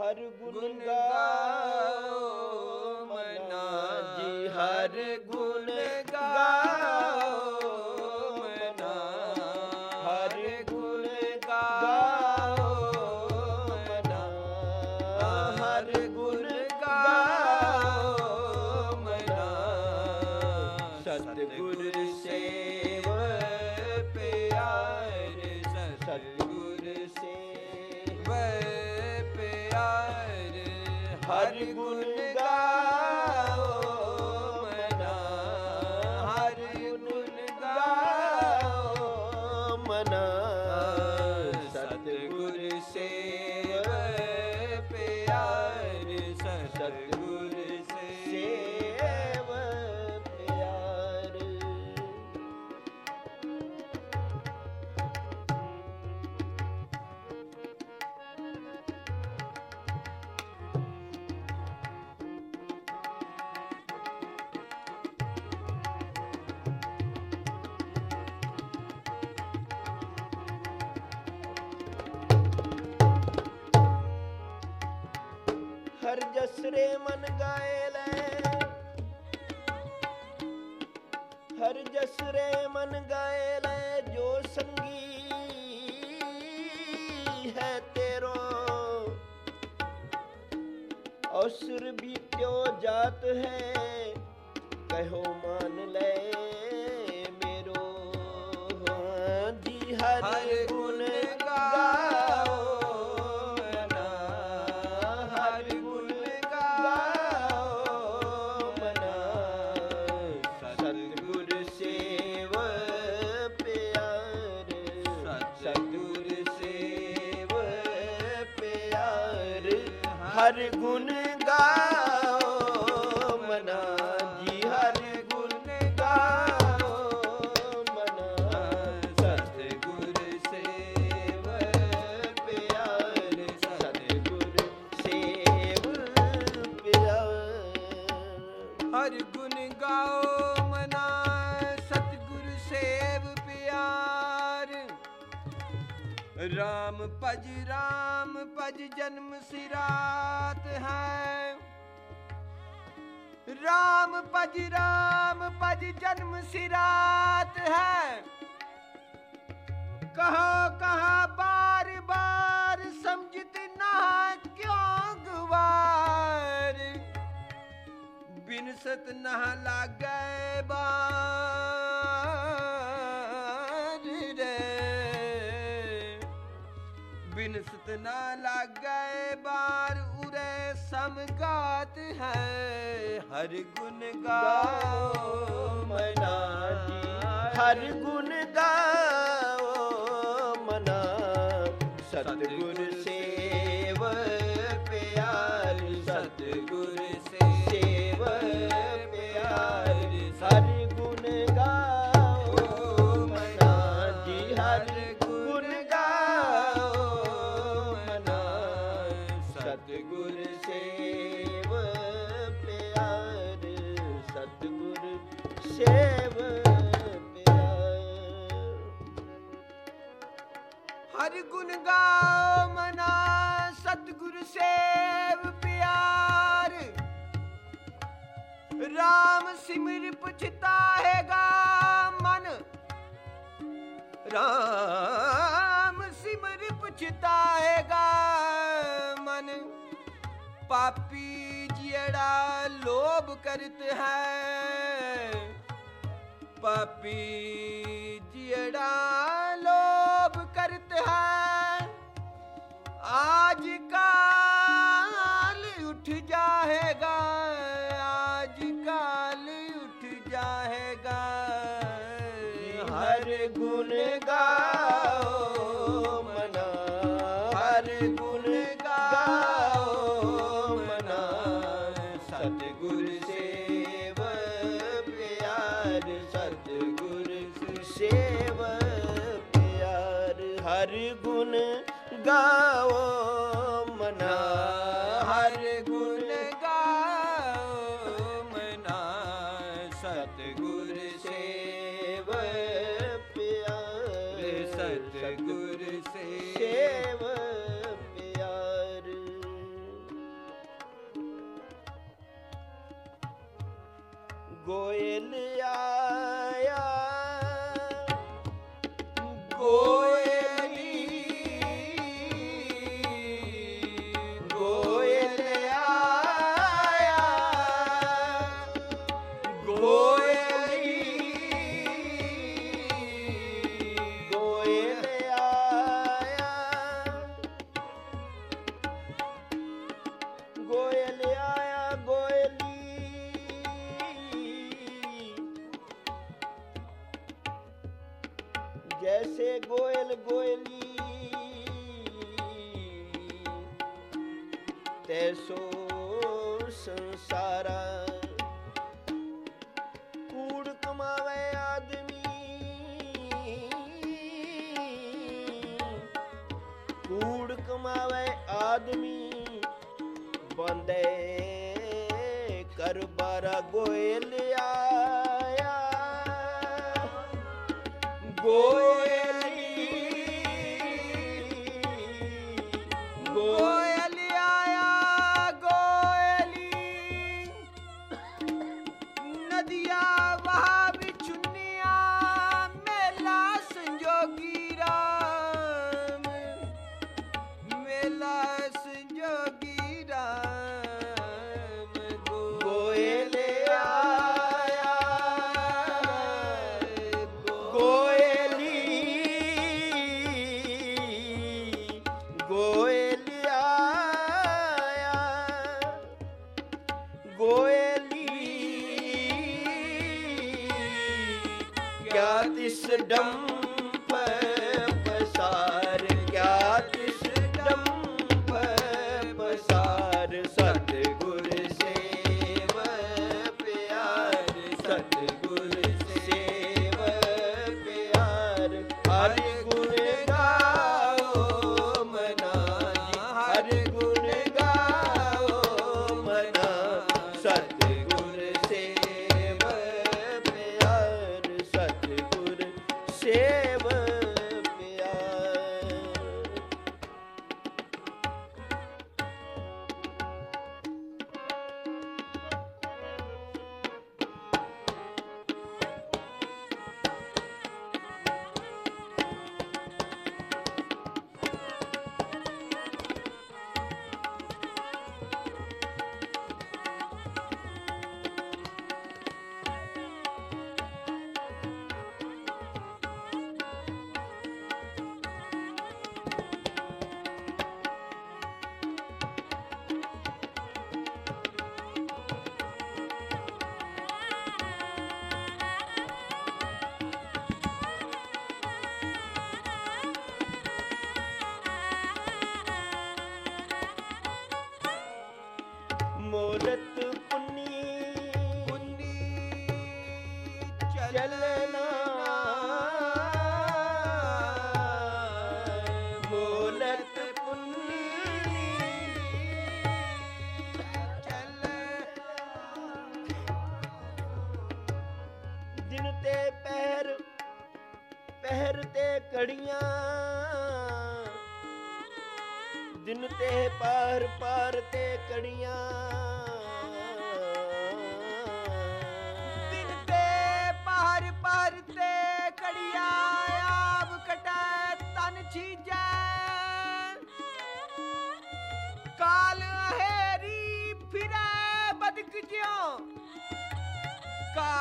ਹਰ ਗੁਣ ਗਾਓ ਮਨਾ ਜੀ ਹਰ ਗੁਣ ਹਰ ਜਸਰੇ ਮਨ ਗਾਏ ਲੈ। ਹਰ ਜਸਰੇ ਮਨ ਗਾਏ ਲੈ ਜੋ ਸੰਗੀ ਹੈ ਤੇਰੋ। ਅਸੁਰ ਵੀ ਕਿਉ ਜਾਤ ਹੈ, ਕਹਿਓ ਮਾਨ ਲੈ। ਹਰ ਗੁਣ ਗਾਓ, ਮਨਾ ਜੀ ਹਰ ਗੁਣ ਗਾਓ, ਮਨਾ ਸਤਿਗੁਰ ਸੇਵ, ਪਿਆਰ ਸਤਿਗੁਰ ਸੇਵ, ਪਿਆਰ। ਹਰ ਗੁਣ ਗਾਓ, ਮਨਾ ਸਤਿਗੁਰ ਸੇਵ, ਪਿਆਰ। ਰਾਮ ਭਜ ਰਾਮ ਭਜ ਰਾਤ ਹੈ। ਰਾਮ ਭਜ ਰਾਮ ਭਜ, ਜਨਮ ਸਿਰਾਤ ਹੈ। ਕਹਾ ਕਹਾ, ਬਾਰ ਬਾਰ ਸਮਝਤ ਨਾ ਕਿਉਂ ਗਵਾਰ ਬਿਨ ਸਤ ਨਾ ਲਾਗੈ ਬਾਰ ਰੇ। ਬਿਨ ਸਤ ਨਾ ਲਾਗੈ ਹੈ ਹਰ ਗੁਣ ਗਾਓ ਮਨਾ ਜੀ ਹਰ ਗੁਣ ਗਾਓ ਮਨਾ ਸਤਿਗੁਰ ਹਰ ਮਨਾ ਸਤਿਗੁਰ ਸੇਵ ਪਿਆਰ। ਰਾਮ ਸਿਮਰ ਪਛਤਾਏਗਾ ਮਨ। ਰਾਮ ਸਿਮਰ ਪਛਤਾਏਗਾ ਮਨ। ਪਾਪੀ ਜਿਹੜਾ ਲੋਭ ਕਰਤ ਹੈ, ਪਾਪੀ ਜਿਹੜਾ I ਤੈਸੋ ਸੰਸਾਰਾ செல்ல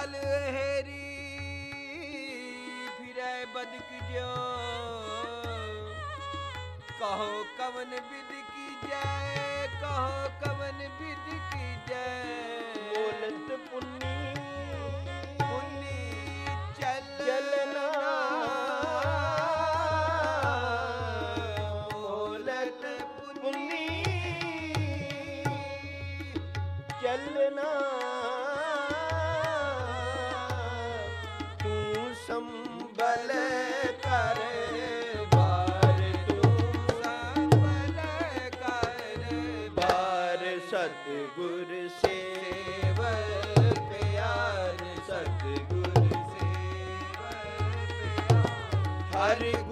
ਕਾਲ ਹੈਰੀ ਫਿਰੈ ਬਦਕ ਜਿਉ। ਕਹੋ ਕਵਨ ਵਿਦ ਕੀ ਜੈ ਕਹੋ ਕਵਨ ਬਿਦ Rodrigo.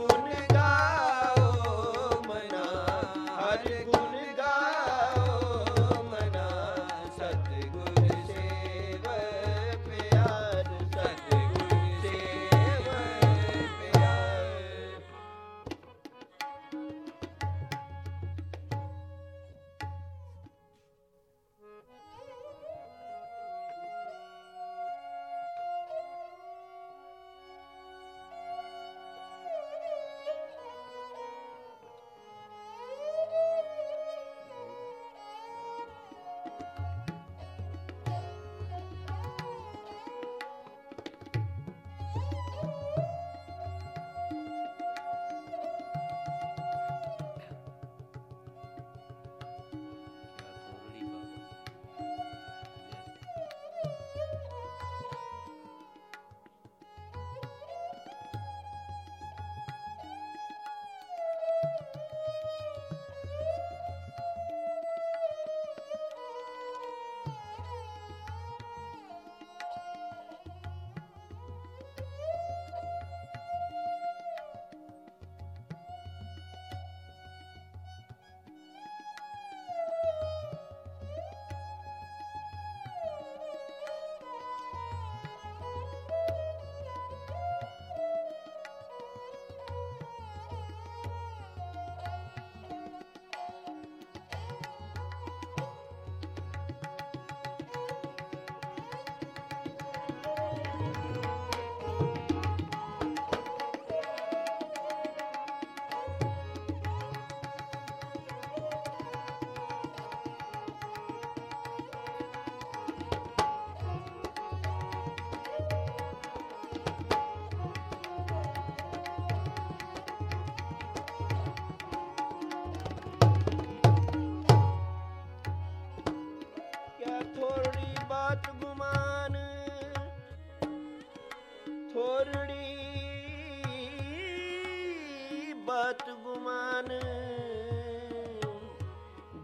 ਅਤ ਗੁਮਾਨ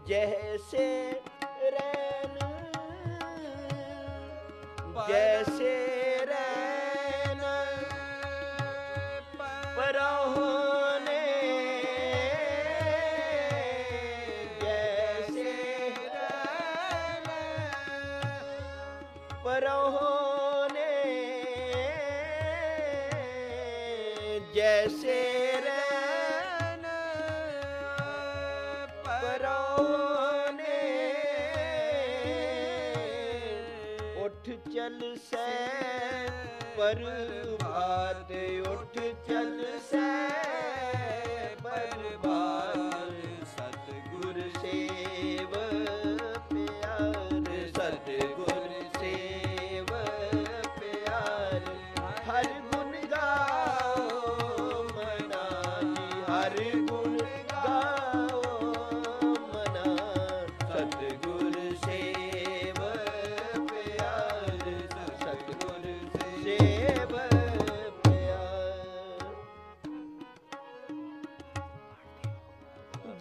ਜੈਸੇ ਉਠ ਚਲ ਸੈ ਪਰਬਾਤ ਉੱਠ ਚੱਲ ਸੈ ਪਰਬਾਤ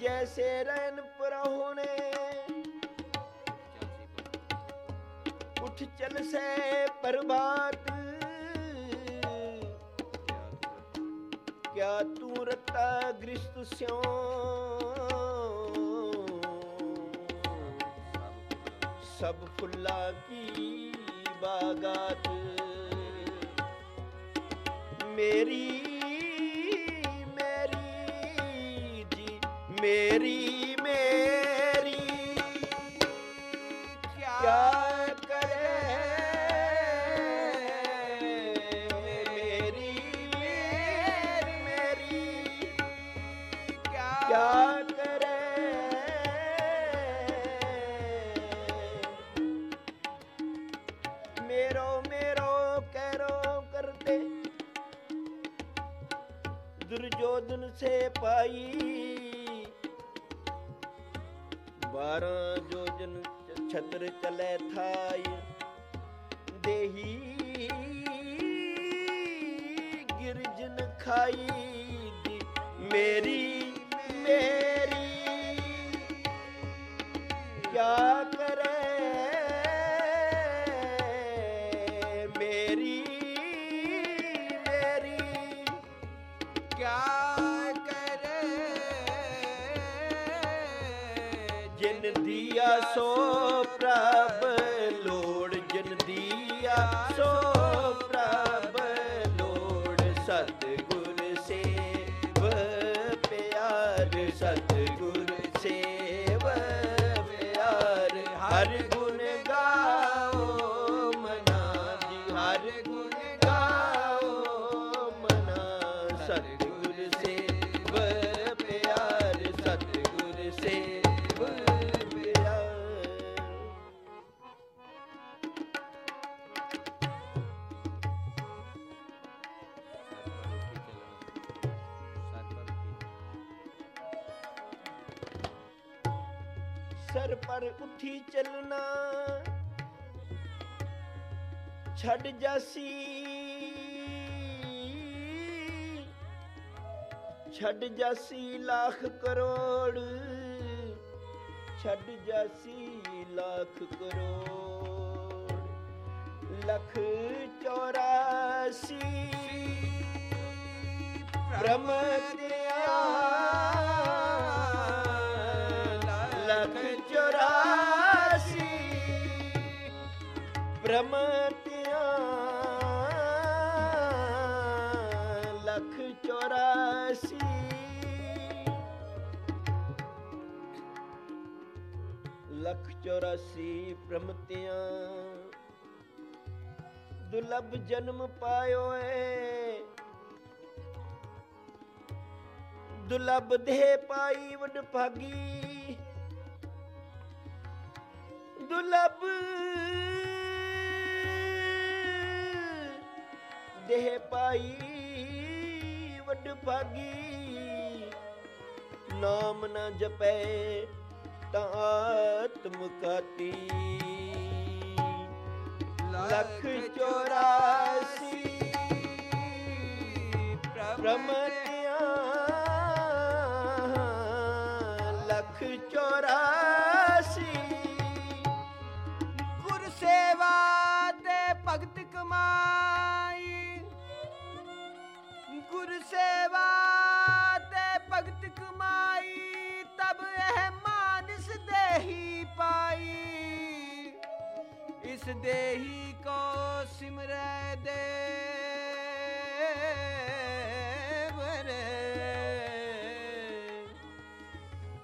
ਜੈਸੇ ਰੈਨ ਪਰਹੁਣੇ ਉਠ ਚਲ ਸੇ ਪ੍ਰਭਾਤ ਕਿਆ ਤੂੰ ਰਤਾ ਗ੍ਰਿਸ਼ਤ ਸਿਓ ਸਭ ਫੁੱਲਾਂ ਕੀ ਬਾਗਾਤ ਮੇਰੀ ਮੇਰੀ ਮੇਰੀ। ਕਿਆ ਕਰੇ? ਮੇਰੀ ਮੇਰੀ। ਚ- ਚਲੇ ਥਾਈ। ਦੇਹੀ ਗਿਰਜਨ ਖਾਈ ਦੀ ਮੇਰੀ ਮੇਰੀ। ਕਿਆ ਕਰ ਸਤਿਗੁਰ ਸੇਵ ਪਿਆਰ ਸਤਿਗੁਰ ਸੇਵ ਪਿਆਰ। ਸਰ ਪਰ ਉੱਠੀ ਚੱਲਣਾ ਛੱਡ ਜਾਸੀ ਛੱਡ ਜਾਸੀ ਲੱਖ ਕਰੋੜ ਛੱਡ ਜਾਸੀ ਲੱਖ ਕਰੋੜ। ਲੱਖ ਚੌਰਾਸੀ ਬ੍ਰਹਮ ਦੁਲਭ ਜਨਮ ਪਾਇਓ ਏ ਦੁਲਬ ਦੇ ਪਾਈ ਵਡ ਭਾਗੀ। ਦੁਲਭ ਦੇਹ ਪਾਈ ਵਡ ਭਾਗੀ। ਨਾਮ ਨਾ ਜਪੈ ਤਾਂ ਆਤਮ ਕਾਤੀ ਲਖ ਚੋਰਾਸੀ ਬ੍ਰਹਮਤਿਆਂ ਲਖ ਚੌਰਾਸੀ ਗੁਰ ਸੇਵਾ ਤੇ ਭਗਤ ਕਮਾਈ ਗੁਰ ਸੇਵਾ ਇਸ ਦੇਹੀ ਕੋ ਸਿਮਰੈ ਦੇਵ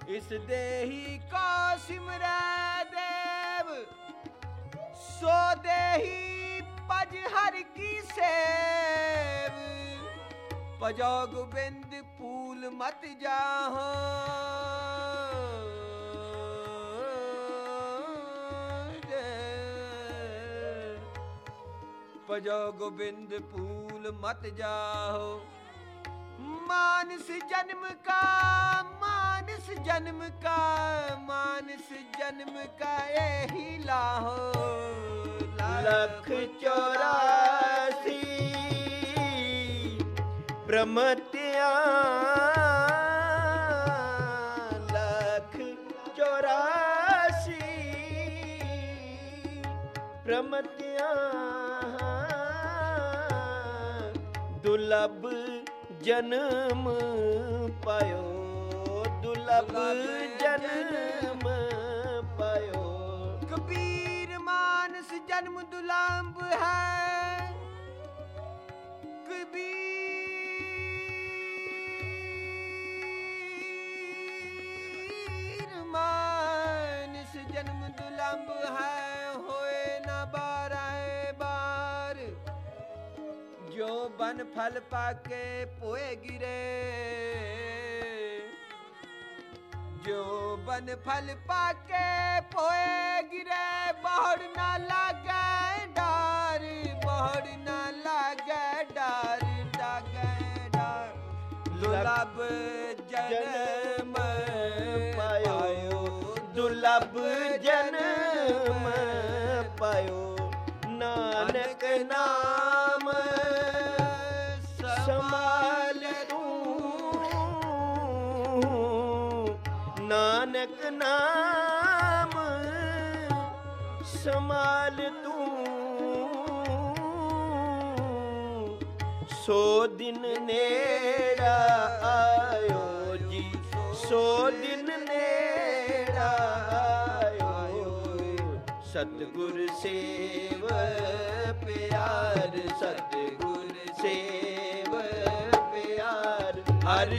ਇਸ ਦੇਹੀ ਕੋ ਸਿਮਰੈ ਦੇਵ, ਸੋ ਦੇਹੀ ਪਜ ਹਰ ਕੀ ਸੇਵ। ਪਜੋ ਗੋਬਿੰਦ, ਪੂਲ ਮਤ ਜਾਹੋ। ਪਜੋ ਗੋਬਿੰਦ ਪੂਲ ਮਤ ਜਾਹੋ। ਮਾਨਸ ਜਨਮ ਕਾ, ਮਾਨਸ ਜਨਮ ਕਾ, ਮਾਨਸ ਜਨਮ ਕਾ ਇਹੀ ਲਾਹੋ। ਲਖ ਚੌਰਾਸੀ, ਪ੍ਰਮਤਿਆ ਦੁਲਬ ਜਨਮ ਪਾਇਓ, ਦੁਲਬ ਜਨਮ ਪਾਇਓ। ਕਬੀਰ ਮਾਨਸ ਜਨਮ ਦੁਲੰਭ ਹੈ। ਕਬੀਰ ਮਾਨਸ ਜਨਮ ਦੁਲੰਭ ਹੈ। ਜੋ ਬਨ ਫਲ ਪਾਕੇ ਪੋਏ ਗਿਰੇ। ਜੋ ਬਨ ਫਲ ਪਾਕੇ ਪੋਏ ਗਿਰੇ, ਬਹੁੜ ਨਾ ਲਾਗੈ, ਡਾਰ, ਬਹੁੜ ਨਾ ਲਾਗੈ, ਡਾਰ ਲਾਗੈ ਡਾਰ। ਦੁਲਬ ਜਨਮ ਪਾਇਓ, ਦੁਲਬ ਜਨਮ ਪਾਇਓ। ਨਾਨਕ ਨਾਮ ਸੰਭਾਲ ਤੂੰ। ਸੋ ਦਿਨ ਨੇੜਾ ਆਇਓ ਜੀ। ਸੋ ਦਿਨ ਨੇੜਾ ਆਇਓ। ਸਤਿਗੁਰ ਸੇਵ, ਪਿਆਰ, ਸਤਿਗੁਰ ਸੇਵ, ਪਿਆਰ। ਹਰ